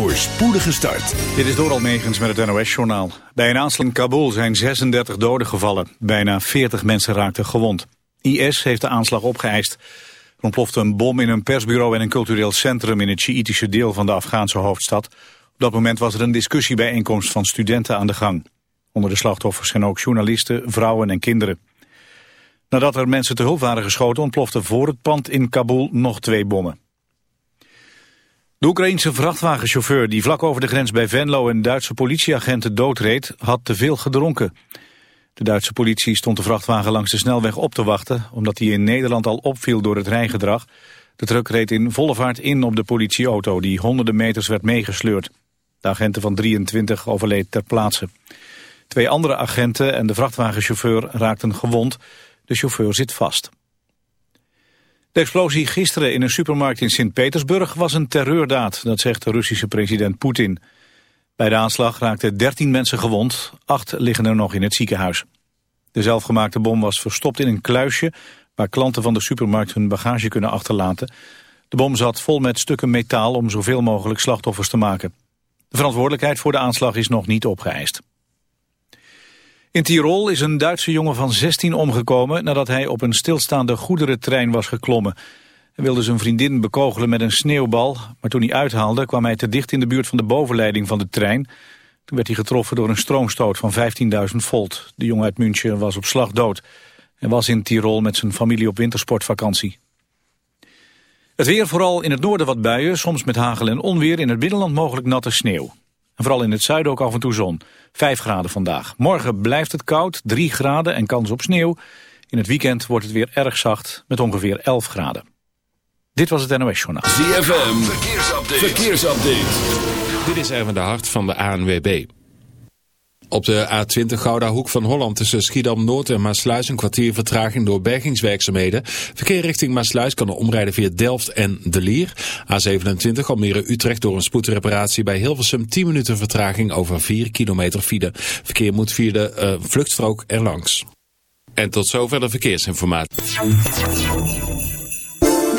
voor spoedige start. Dit is door Almegens met het NOS-journaal. Bij een aanslag in Kabul zijn 36 doden gevallen. Bijna 40 mensen raakten gewond. IS heeft de aanslag opgeëist. Er ontplofte een bom in een persbureau en een cultureel centrum... in het Sjiitische deel van de Afghaanse hoofdstad. Op dat moment was er een discussiebijeenkomst van studenten aan de gang. Onder de slachtoffers zijn ook journalisten, vrouwen en kinderen. Nadat er mensen te hulp waren geschoten... ontplofte voor het pand in Kabul nog twee bommen. De Oekraïense vrachtwagenchauffeur die vlak over de grens bij Venlo een Duitse politieagenten doodreed, had te veel gedronken. De Duitse politie stond de vrachtwagen langs de snelweg op te wachten, omdat hij in Nederland al opviel door het rijgedrag. De truck reed in volle vaart in op de politieauto die honderden meters werd meegesleurd. De agenten van 23 overleed ter plaatse. Twee andere agenten en de vrachtwagenchauffeur raakten gewond. De chauffeur zit vast. De explosie gisteren in een supermarkt in Sint-Petersburg was een terreurdaad, dat zegt de Russische president Poetin. Bij de aanslag raakten 13 mensen gewond, acht liggen er nog in het ziekenhuis. De zelfgemaakte bom was verstopt in een kluisje waar klanten van de supermarkt hun bagage kunnen achterlaten. De bom zat vol met stukken metaal om zoveel mogelijk slachtoffers te maken. De verantwoordelijkheid voor de aanslag is nog niet opgeëist. In Tirol is een Duitse jongen van 16 omgekomen nadat hij op een stilstaande goederentrein was geklommen. Hij wilde zijn vriendin bekogelen met een sneeuwbal, maar toen hij uithaalde kwam hij te dicht in de buurt van de bovenleiding van de trein. Toen werd hij getroffen door een stroomstoot van 15.000 volt. De jongen uit München was op slag dood. Hij was in Tirol met zijn familie op wintersportvakantie. Het weer vooral in het noorden wat buien, soms met hagel en onweer. In het binnenland mogelijk natte sneeuw. En vooral in het zuiden ook af en toe zon. 5 graden vandaag. Morgen blijft het koud, 3 graden en kans op sneeuw. In het weekend wordt het weer erg zacht met ongeveer 11 graden. Dit was het NOS Journaal. ZFM, verkeersupdate. verkeersupdate. Dit is even de hart van de ANWB. Op de A20 Gouda Hoek van Holland tussen Schiedam-Noord en Maasluis een kwartier vertraging door bergingswerkzaamheden. Verkeer richting Maasluis kan omrijden via Delft en De Lier. A27 Almere-Utrecht door een spoedreparatie bij Hilversum 10 minuten vertraging over 4 kilometer file. Verkeer moet via de uh, vluchtstrook erlangs. En tot zover de verkeersinformatie.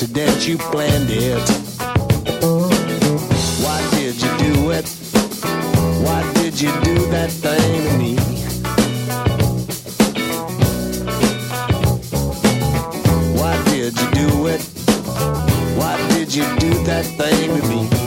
Accident, you planned it. Why did you do it? Why did you do that thing to me? Why did you do it? Why did you do that thing to me?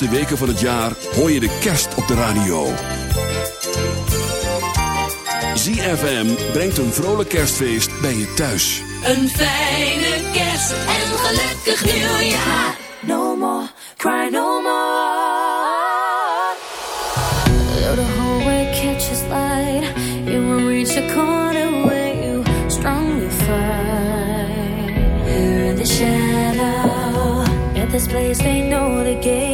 Laatste weken van het jaar hoor je de kerst op de radio. ZFM brengt een vrolijk kerstfeest bij je thuis. Een fijne kerst en een gelukkig nieuwjaar. No more, cry no more. Though the hallway catches light, you will reach a corner where you strongly fight. Here in the shadow, at this place they know the game.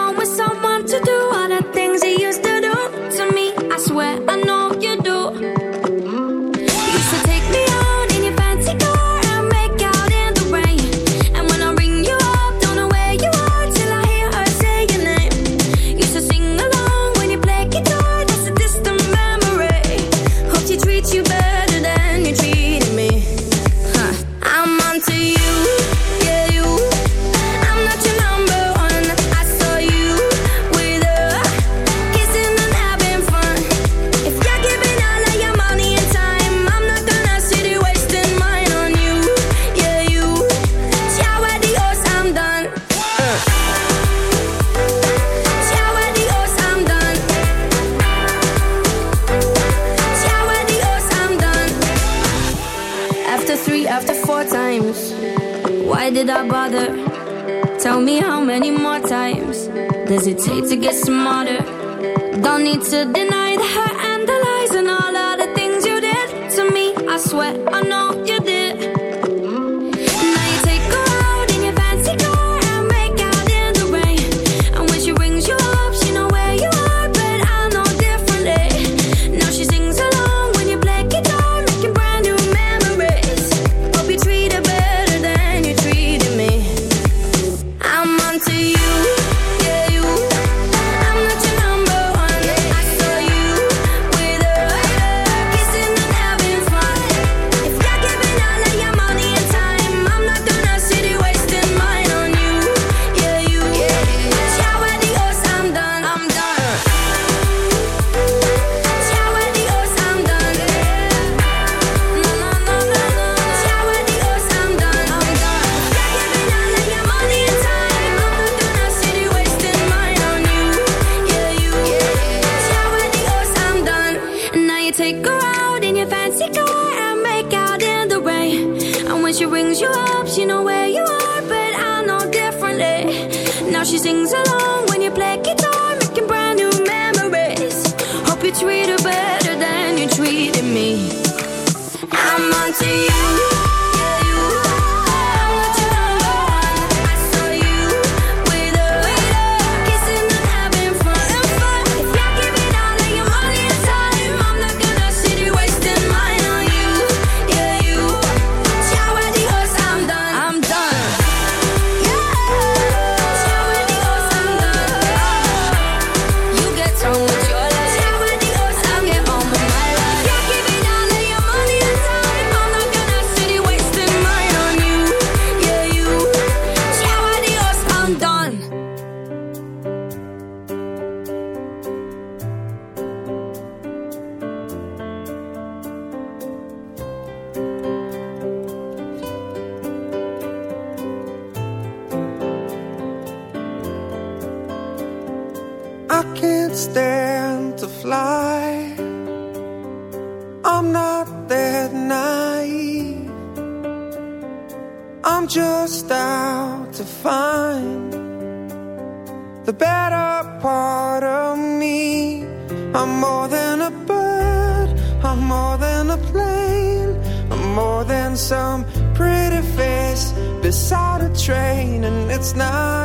and it's not.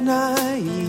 night.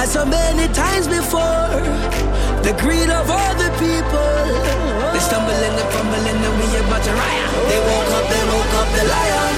As so many times before, the greed of other people. They stumble and they fumble and then we about to riot. They woke up, they woke up, the liar.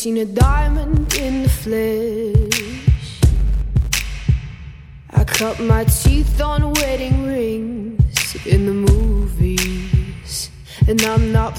Seen a diamond in the flesh. I cut my teeth on wedding rings in the movies. And I'm not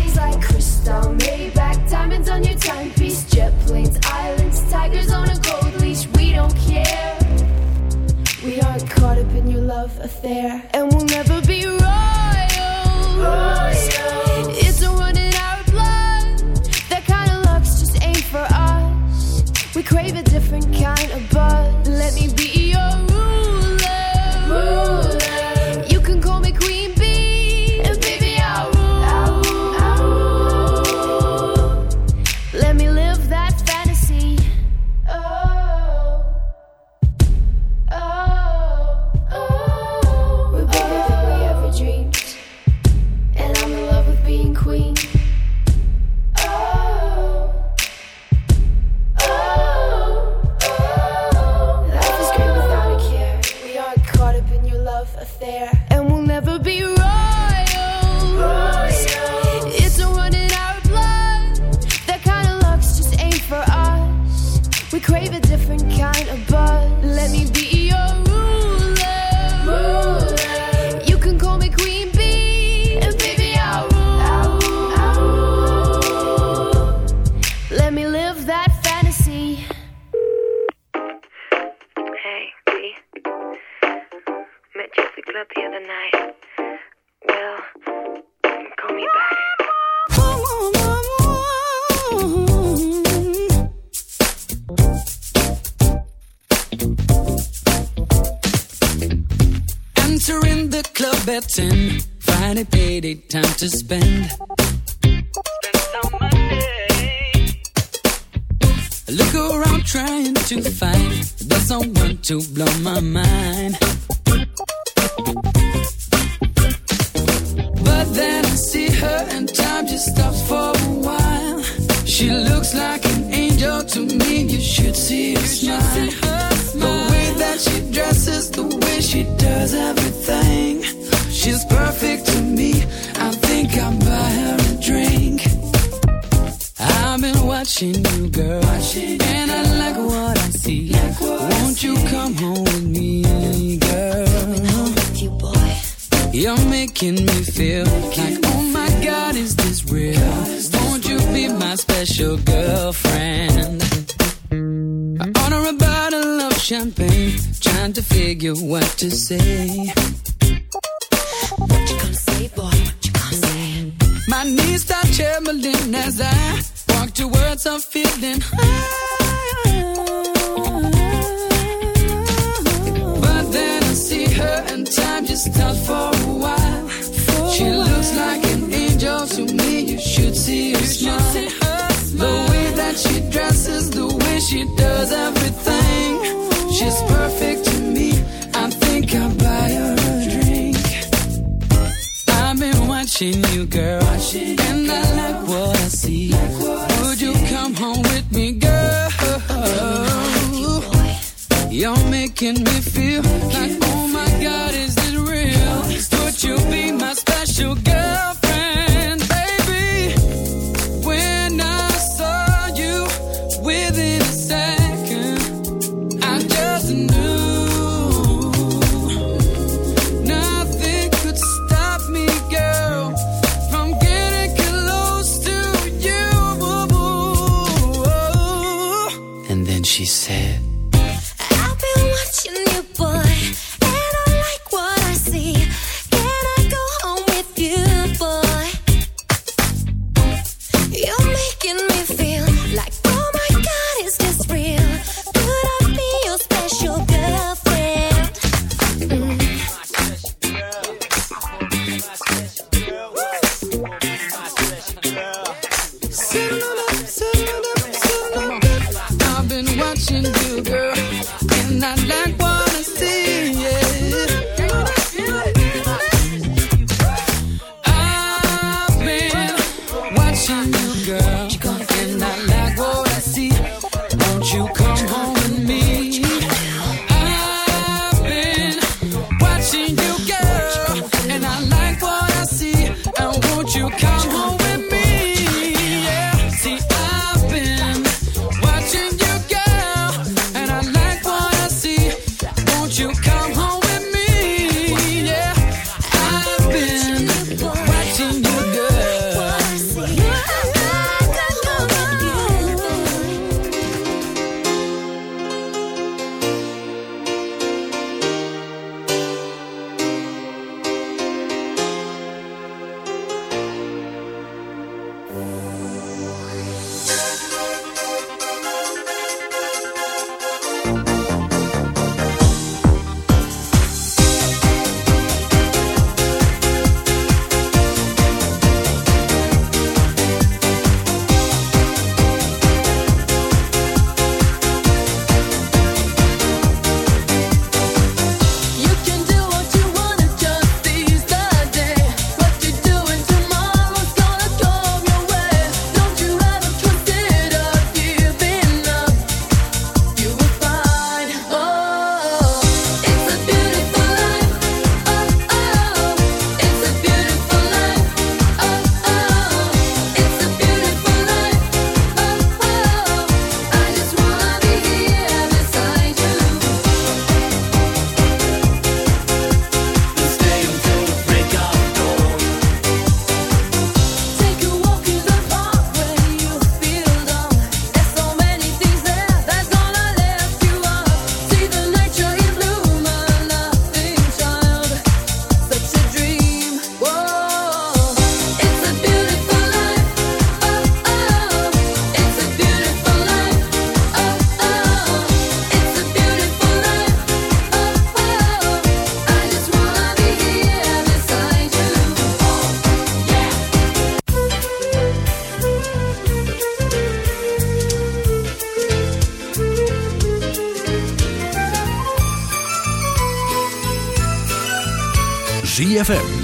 crystal, Maybach, diamonds on your timepiece, jet planes, islands, tigers on a gold leash. We don't care. We aren't caught up in your love affair, and we'll never be royals. At the club other night. Well, call me back. Entering the club at 10. Friday payday, time to spend. Look around trying to find the someone to blow my mind. Should see her smile. The way that she dresses, the way she does everything. She's perfect to me. I think I'll buy her a drink. I've been watching you, girl, and I like what I see. Won't you come home with me, girl? with you, boy. You're making me feel brand new girl. And I like what I see. Like what Would I you see. come home with me, girl? You're making me feel like, oh my God, is this real? Would you be my special girl?